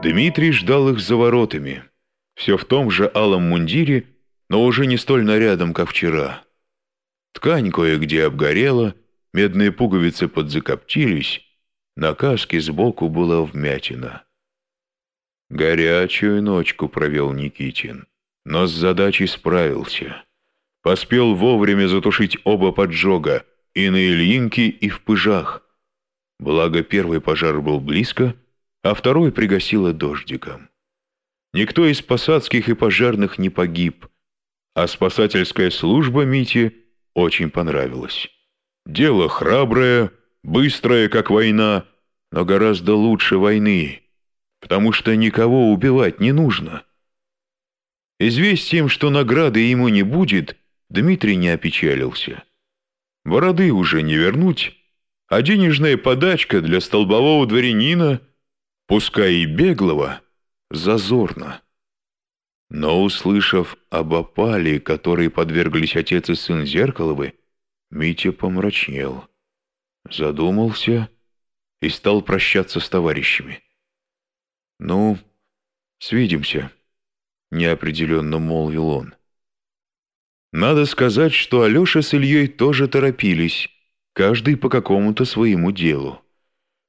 Дмитрий ждал их за воротами, все в том же алом мундире, но уже не столь нарядом, как вчера. Ткань кое-где обгорела, медные пуговицы подзакоптились, на каске сбоку была вмятина. Горячую ночку провел Никитин, но с задачей справился. Поспел вовремя затушить оба поджога, и на Ильинке, и в пыжах. Благо первый пожар был близко, а второй пригасило дождиком. Никто из посадских и пожарных не погиб, а спасательская служба Мити очень понравилась. Дело храброе, быстрое, как война, но гораздо лучше войны, потому что никого убивать не нужно. Известием, что награды ему не будет, Дмитрий не опечалился. Бороды уже не вернуть, а денежная подачка для столбового дворянина, пускай и беглого, зазорно. Но, услышав об опале, которой подверглись отец и сын Зеркаловы, Митя помрачнел, задумался и стал прощаться с товарищами. «Ну, свидимся», — неопределенно молвил он. Надо сказать, что Алеша с Ильей тоже торопились, каждый по какому-то своему делу.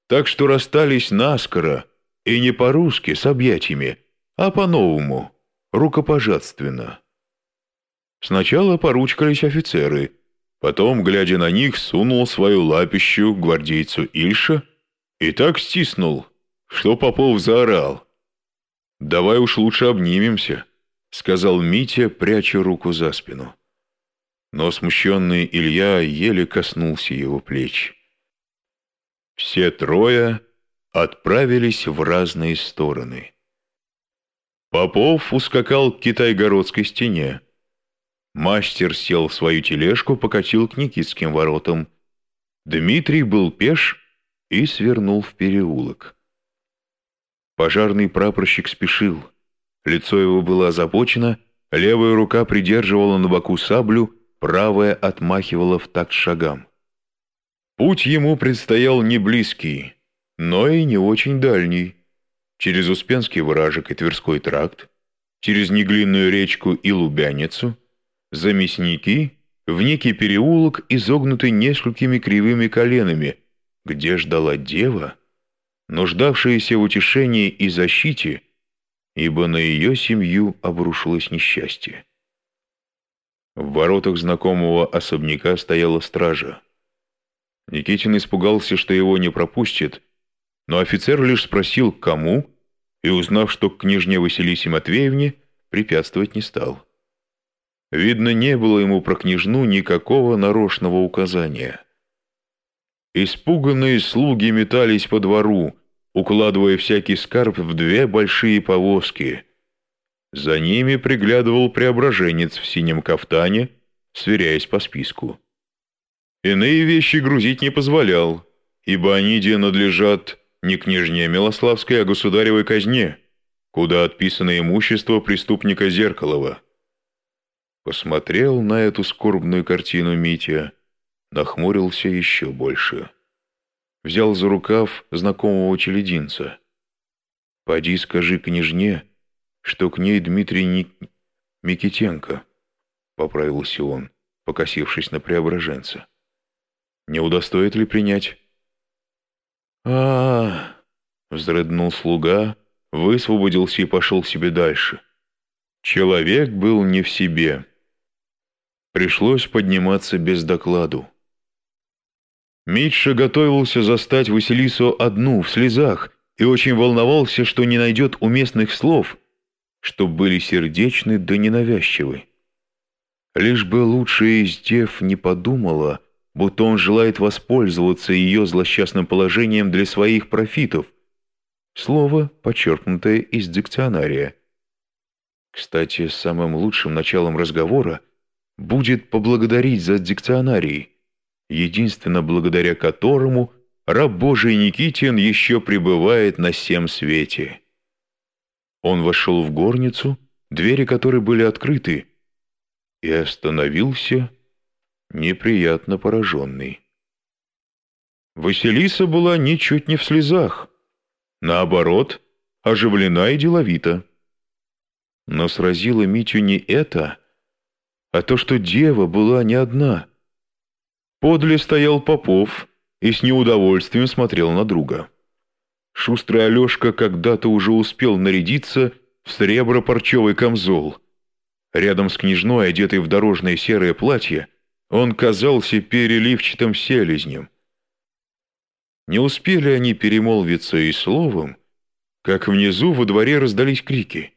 Так что расстались наскоро, и не по-русски с объятиями, а по-новому, рукопожатственно. Сначала поручкались офицеры, потом, глядя на них, сунул свою лапищу гвардейцу Ильша и так стиснул, что Попов заорал. «Давай уж лучше обнимемся», — сказал Митя, пряча руку за спину. Но смущенный Илья еле коснулся его плеч. Все трое отправились в разные стороны. Попов ускакал к Китайгородской стене. Мастер сел в свою тележку, покатил к Никитским воротам. Дмитрий был пеш и свернул в переулок. Пожарный прапорщик спешил. Лицо его было озабочено, левая рука придерживала на боку саблю, правая отмахивала в такт шагам. Путь ему предстоял не близкий, но и не очень дальний. Через Успенский вражек и Тверской тракт, через Неглинную речку и Лубяницу, за мясники, в некий переулок, изогнутый несколькими кривыми коленами, где ждала дева, нуждавшаяся в утешении и защите, ибо на ее семью обрушилось несчастье. В воротах знакомого особняка стояла стража. Никитин испугался, что его не пропустят, но офицер лишь спросил, кому, и, узнав, что к княжне Василисе Матвеевне, препятствовать не стал. Видно, не было ему про княжну никакого нарочного указания. Испуганные слуги метались по двору, укладывая всякий скарб в две большие повозки. За ними приглядывал преображенец в синем кафтане, сверяясь по списку. Иные вещи грузить не позволял, ибо они де надлежат не княжне Милославской, а государевой казне, куда отписано имущество преступника Зеркалова. Посмотрел на эту скорбную картину Митя, нахмурился еще больше взял за рукав знакомого челединца. «Поди скажи княжне, что к ней Дмитрий Ник... Микитенко», — поправился он, покосившись на преображенца. «Не удостоит ли принять?» Вздрыднул слуга, высвободился и пошел себе дальше. Человек был не в себе. Пришлось подниматься без докладу. Митша готовился застать Василису одну, в слезах, и очень волновался, что не найдет уместных слов, что были сердечны да ненавязчивы. Лишь бы лучшая из дев не подумала, будто он желает воспользоваться ее злосчастным положением для своих профитов. Слово, подчеркнутое из дикционария. Кстати, самым лучшим началом разговора будет поблагодарить за дикционарий, единственно благодаря которому раб Божий Никитин еще пребывает на всем свете. Он вошел в горницу, двери которой были открыты, и остановился, неприятно пораженный. Василиса была ничуть не в слезах. Наоборот, оживлена и деловита. Но сразило Митю не это, а то, что дева была не одна. Подле стоял Попов и с неудовольствием смотрел на друга. Шустрый Алешка когда-то уже успел нарядиться в сребро-парчевый камзол. Рядом с княжной, одетой в дорожное серое платье, он казался переливчатым селезнем. Не успели они перемолвиться и словом, как внизу во дворе раздались крики.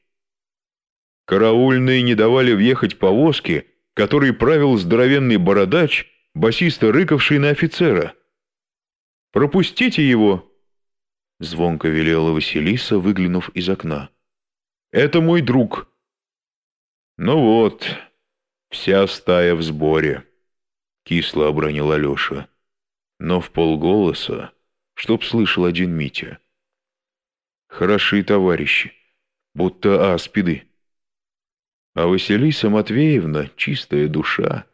Караульные не давали въехать повозке, который правил здоровенный бородач, басиста рыковший на офицера. «Пропустите его!» Звонко велела Василиса, выглянув из окна. «Это мой друг». «Ну вот, вся стая в сборе», — кисло обронил Алеша. Но в полголоса, чтоб слышал один Митя. «Хороши товарищи, будто аспиды». А Василиса Матвеевна, чистая душа,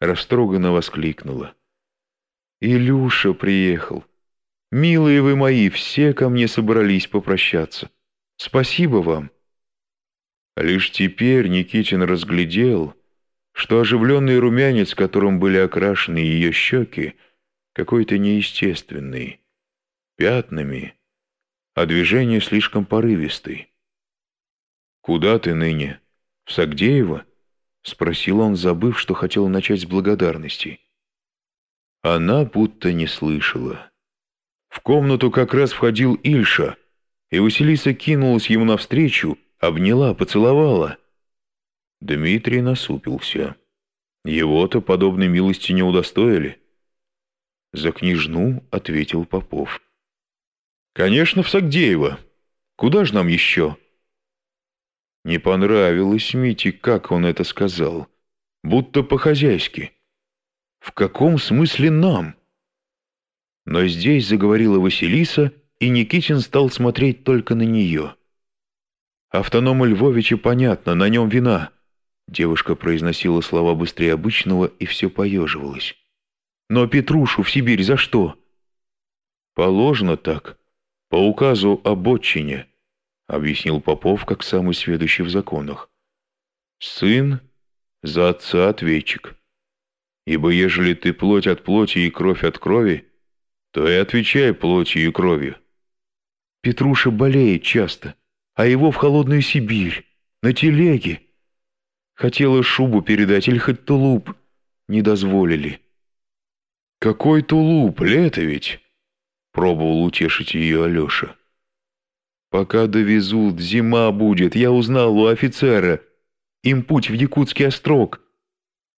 растроганно воскликнула. «Илюша приехал. Милые вы мои, все ко мне собрались попрощаться. Спасибо вам». Лишь теперь Никитин разглядел, что оживленный румянец, которым были окрашены ее щеки, какой-то неестественный, пятнами, а движение слишком порывистый. «Куда ты ныне? В Сагдеево?» — спросил он, забыв, что хотел начать с благодарности. Она будто не слышала. В комнату как раз входил Ильша, и Василиса кинулась ему навстречу, обняла, поцеловала. Дмитрий насупился. Его-то подобной милости не удостоили. За княжну ответил Попов. «Конечно, в Сагдеево. Куда же нам еще?» Не понравилось Мите, как он это сказал. Будто по-хозяйски. «В каком смысле нам?» Но здесь заговорила Василиса, и Никитин стал смотреть только на нее. «Автонома Львовича понятно, на нем вина». Девушка произносила слова быстрее обычного и все поеживалась. «Но Петрушу в Сибирь за что?» «Положено так, по указу об отчине», — объяснил Попов, как самый сведущий в законах. «Сын за отца ответчик. Ибо ежели ты плоть от плоти и кровь от крови, то и отвечай плотью и кровью. Петруша болеет часто, а его в холодную Сибирь, на телеге. Хотела шубу передать или хоть тулуп, не дозволили. «Какой тулуп, лето ведь?» — пробовал утешить ее Алеша. «Пока довезут, зима будет, я узнал у офицера. Им путь в Якутский острог,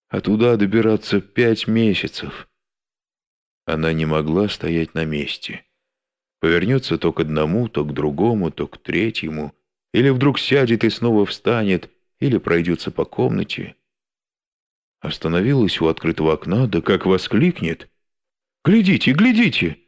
а туда добираться пять месяцев». Она не могла стоять на месте. Повернется то к одному, то к другому, то к третьему, или вдруг сядет и снова встанет, или пройдется по комнате. Остановилась у открытого окна, да как воскликнет. «Глядите, глядите!